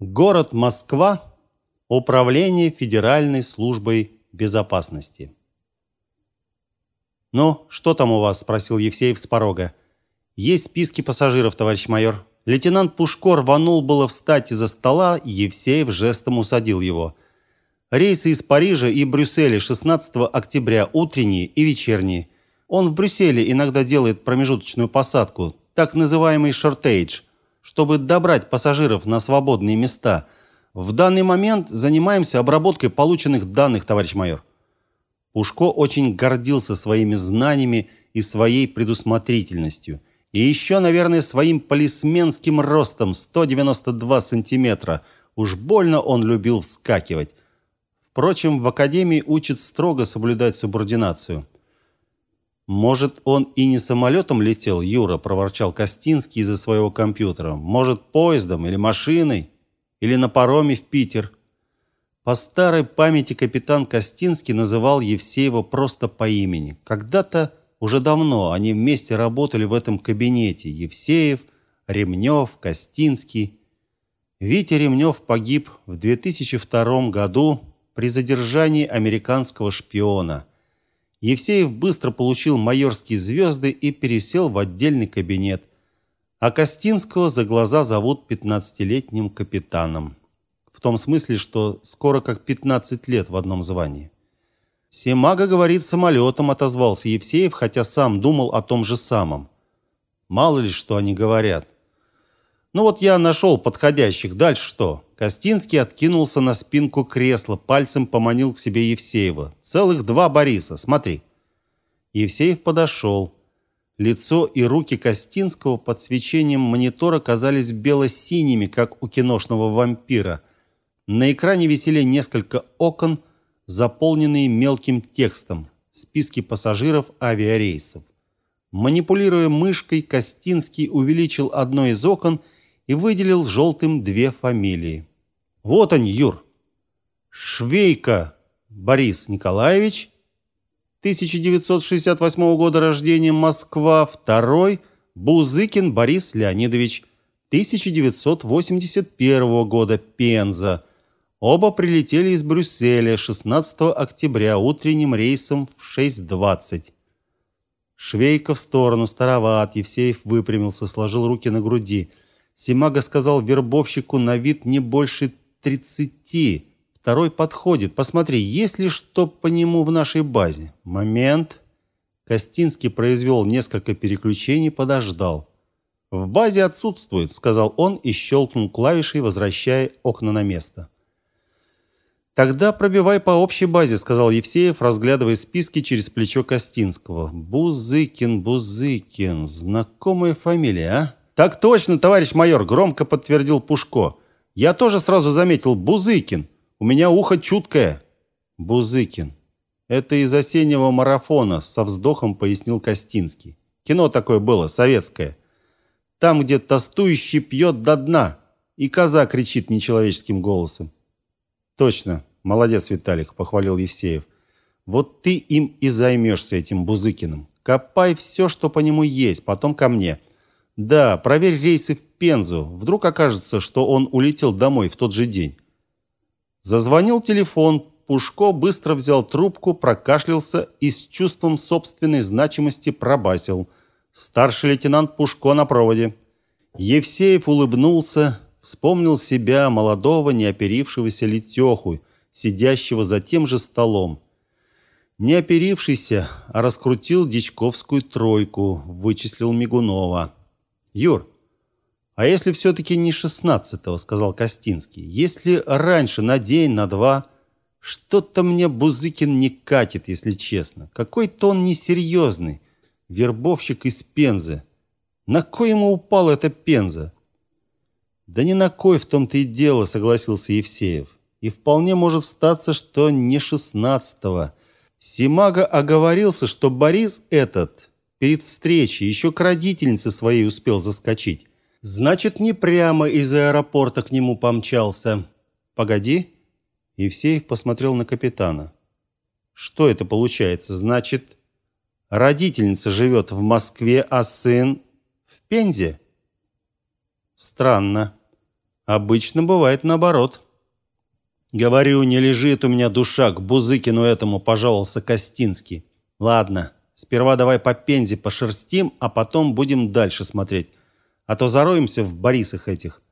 Город Москва. Управление Федеральной службой безопасности. «Ну, что там у вас?» – спросил Евсеев с порога. «Есть списки пассажиров, товарищ майор». Лейтенант Пушко рванул было встать из-за стола, Евсеев жестом усадил его. Рейсы из Парижа и Брюсселя 16 октября утренние и вечерние. Он в Брюсселе иногда делает промежуточную посадку, так называемый шортейдж, чтобы добрать пассажиров на свободные места. В данный момент занимаемся обработкой полученных данных, товарищ майор. Пушко очень гордился своими знаниями и своей предусмотрительностью. И еще, наверное, своим полисменским ростом 192 сантиметра. Уж больно он любил вскакивать. Впрочем, в академии учат строго соблюдать субординацию. Может, он и не самолетом летел, Юра, проворчал Костинский из-за своего компьютера. Может, поездом или машиной, или на пароме в Питер. По старой памяти капитан Костинский называл Евсеева просто по имени. Когда-то, уже давно, они вместе работали в этом кабинете. Евсеев, Ремнев, Костинский. Витя Ремнев погиб в 2002 году при задержании американского шпиона. Евсеев быстро получил майорские звезды и пересел в отдельный кабинет. А Костинского за глаза зовут пятнадцатилетним капитаном. В том смысле, что скоро как 15 лет в одном звании. Семага говорит самолетом, отозвался Евсеев, хотя сам думал о том же самом. Мало ли что они говорят. Ну вот я нашел подходящих. Дальше что? Костинский откинулся на спинку кресла, пальцем поманил к себе Евсеева. Целых два Бориса, смотри. Евсеев подошел. Лицо и руки Костинского под свечением монитора казались бело-синими, как у киношного вампира. На экране висели несколько окон, заполненные мелким текстом. Списки пассажиров авиарейсов. Манипулируя мышкой, Костинский увеличил одно из окон и выделил желтым две фамилии. Вот они, Юр. Швейка Борис Николаевич, 1968 года рождения, Москва, второй Бузыкин Борис Леонидович, 1981 года, Пенза. Оба прилетели из Брюсселя 16 октября утренним рейсом в 6:20. Швейка в сторону, староват, Евсеев выпрямился, сложил руки на груди. Симага сказал вербовщику на вид не больше тридцати. Второй подходит. Посмотри, есть ли что по нему в нашей базе. Момент. Костинский произвел несколько переключений, подождал. В базе отсутствует, сказал он и щелкнул клавишей, возвращая окна на место. Тогда пробивай по общей базе, сказал Евсеев, разглядывая списки через плечо Костинского. Бузыкин, Бузыкин, знакомая фамилия, а? Так точно, товарищ майор, громко подтвердил Пушко. Я тоже сразу заметил Бузыкин. У меня ухо чуткое. Бузыкин. Это из осеннего марафона, со вздохом пояснил Костинский. Кино такое было, советское. Там, где тостующий пьет до дна, и коза кричит нечеловеческим голосом. Точно. Молодец, Виталик, похвалил Евсеев. Вот ты им и займешься этим Бузыкиным. Копай все, что по нему есть, потом ко мне. Да, проверь рейсы в Пензу. Вдруг окажется, что он улетел домой в тот же день. Зазвонил телефон. Пушко быстро взял трубку, прокашлялся и с чувством собственной значимости пробасил: "Старший лейтенант Пушко на проводе". Евсеев улыбнулся, вспомнил себя, молодого, неоперившегося Летеху, сидящего за тем же столом. Не оперившийся, а раскрутил дичковскую тройку, вычислил Мигунова. Юр, а если все таки не шестнадцатого, сказал Костинский. Если раньше на день, на два, что-то мне Бузыкин не катит, если честно. Какой-то он несерьезный. Вербовщик из Пензы. На кой ему упала эта Пенза? Да не на кой в том-то и дело, согласился Евсеев. И вполне может статься, что не шестнадцатого. Симага оговорился, что Борис этот перед встречей еще к родительнице своей успел заскочить. Значит, не прямо из аэропорта к нему помчался. Погоди. Евсеев посмотрел на капитана. Что это получается? Значит, родительница живет в Москве, а сын в Пензе? Странно. Обычно бывает наоборот. Говорю, не лежит у меня душа к Бузыкину этому, пожаловался Костинский. Ладно, сперва давай по пензе пошерстим, а потом будем дальше смотреть. А то зароемся в Борисах этих.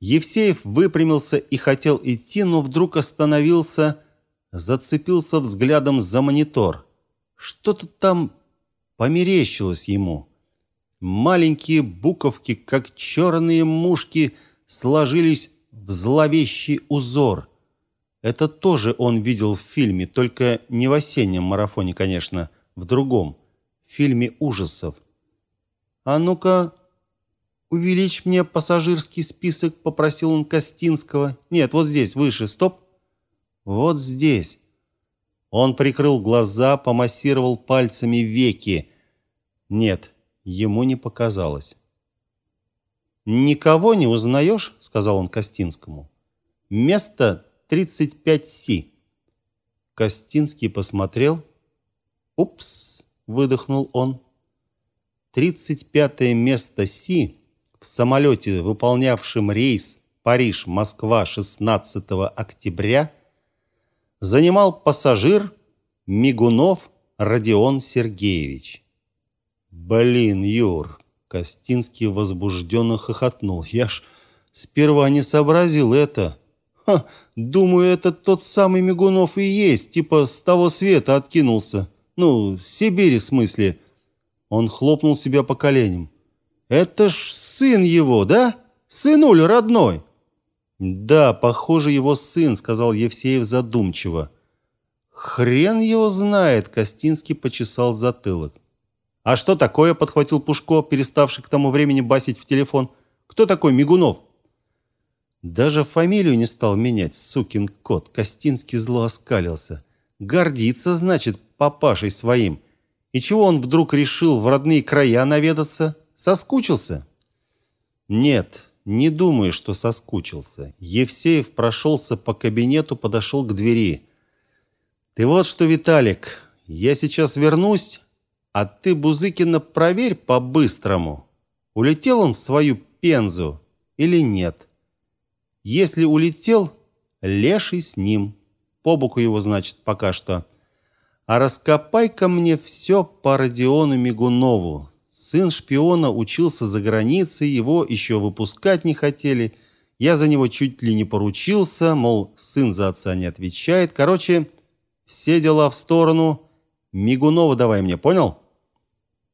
Евсеев выпрямился и хотел идти, но вдруг остановился, зацепился взглядом за монитор. Что-то там померещилось ему. Маленькие буковки, как черные мушки, сложились в зловещий узор. Это тоже он видел в фильме, только не в осеннем марафоне, конечно, в другом, в фильме ужасов. А ну-ка, увеличь мне пассажирский список, попросил он Костинского. Нет, вот здесь, выше, стоп. Вот здесь. Он прикрыл глаза, помассировал пальцами веки. Нет, ему не показалось. Никого не узнаешь?» — сказал он Костинскому. Место 35С. Костинский посмотрел. Упс, выдохнул он. 35 место С в самолете, выполнявшем рейс Париж-Москва 16 октября, занимал пассажир Мигунов Родион Сергеевич. Блин, Юр, Костинский возбужденно хохотнул. Я ж сперва не сообразил это. Ха, думаю, это тот самый Мигунов и есть, типа с того света откинулся. Ну, с Сибири в смысле. Он хлопнул себя по коленям. Это ж сын его, да? Сынуль родной. Да, похоже, его сын, сказал Евсеев задумчиво. Хрен его знает, Костинский почесал затылок. А что такое, подхватил Пушко, переставший к тому времени басить в телефон. Кто такой Мигунов? Даже фамилию не стал менять, сукин кот. Костинский зло оскалился. Гордится, значит, папашей своим. И чего он вдруг решил в родные края наведаться? Соскучился? Нет, не думаю, что соскучился. Евсеев прошелся по кабинету, подошел к двери. Ты вот что, Виталик, я сейчас вернусь, а ты, Бузыкина, проверь по-быстрому, улетел он в свою Пензу или нет. Если улетел, леший с ним. По боку его, значит, пока что. А раскопай-ка мне все по Родиону Мигунову. Сын шпиона учился за границей, его еще выпускать не хотели. Я за него чуть ли не поручился, мол, сын за отца не отвечает. Короче, все дела в сторону. Мигунова давай мне, понял?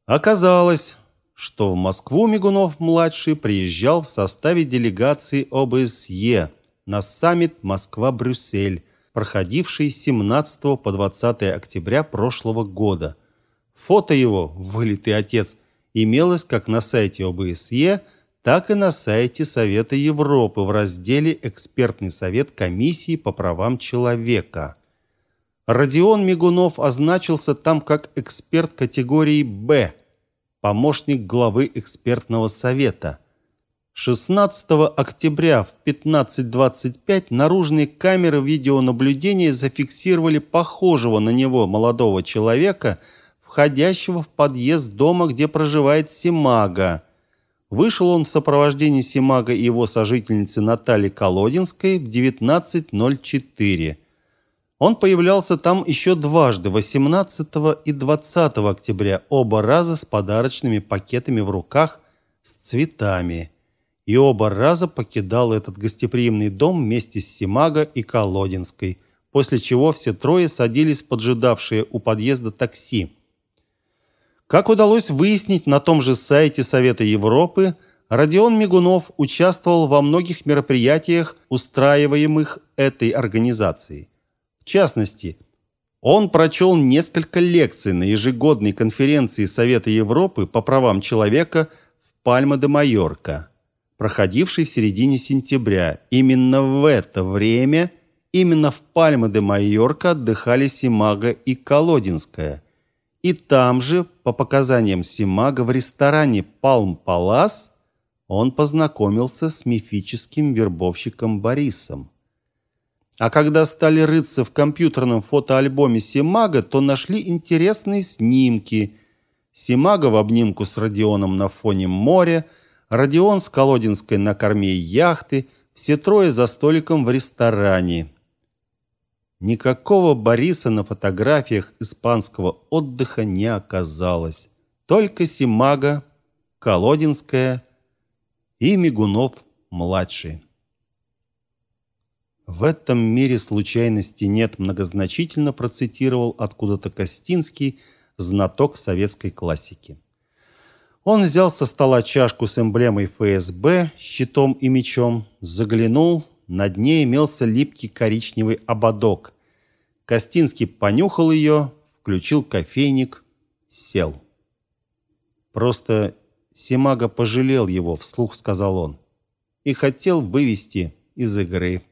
Оказалось, что в Москву Мигунов-младший приезжал в составе делегации ОБСЕ на саммит Москва-Брюссель, проходивший с 17 по 20 октября прошлого года. Фото его, вылитый отец, имелось как на сайте ОБСЕ, так и на сайте Совета Европы в разделе «Экспертный совет Комиссии по правам человека». Родион Мигунов означился там как эксперт категории «Б», помощник главы экспертного совета. 16 октября в 15:25 наружные камеры видеонаблюдения зафиксировали похожего на него молодого человека, входящего в подъезд дома, где проживает Симага. Вышел он в сопровождении Симага и его сожительницы Натальи Колодинской в 19:04. Он появлялся там еще дважды, 18 и 20 октября, оба раза с подарочными пакетами в руках с цветами. И оба раза покидал этот гостеприимный дом вместе с Симага и Колодинской, после чего все трое садились в поджидавшее у подъезда такси. Как удалось выяснить на том же сайте Совета Европы, Родион Мигунов участвовал во многих мероприятиях, устраиваемых этой организацией. В частности, он прочел несколько лекций на ежегодной конференции Совета Европы по правам человека в Пальма-де-Майорка, проходившей в середине сентября. Именно в это время, именно в Пальма-де-Майорка отдыхали Симага и Колодинская. И там же, по показаниям Симага, в ресторане Палм Палас он познакомился с мифическим вербовщиком Борисом. А когда стали рыться в компьютерном фотоальбоме Симага, то нашли интересные снимки. Симага в обнимку с Родионом на фоне моря, Родион с Колодинской на корме яхты, все трое за столиком в ресторане. Никакого Бориса на фотографиях испанского отдыха не оказалось. Только Симага, Колодинская и Мигунов-младший. В этом мире случайности нет, многозначительно процитировал откуда-то Костинский, знаток советской классики. Он взял со стола чашку с эмблемой ФСБ, щитом и мечом, заглянул, на дне имелся липкий коричневый ободок. Костинский понюхал ее, включил кофейник, сел. Просто Симага пожалел его, вслух сказал он, и хотел вывести из игры.